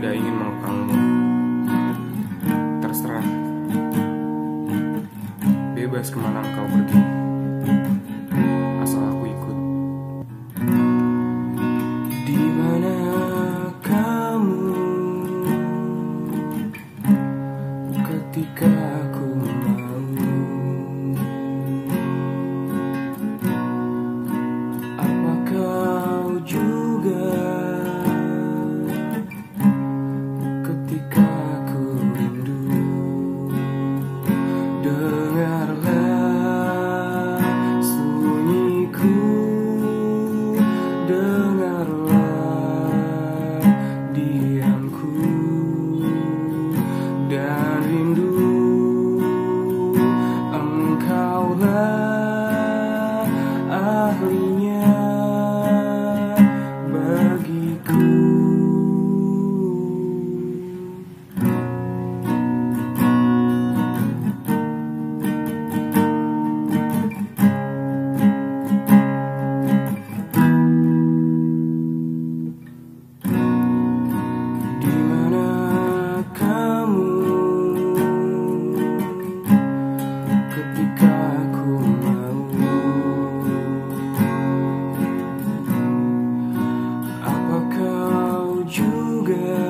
tidak ingin mengekangmu. Terserah. Bebas ke mana engkau pergi. Asal aku ikut. Di mana kamu ketika aku 里面 Yeah.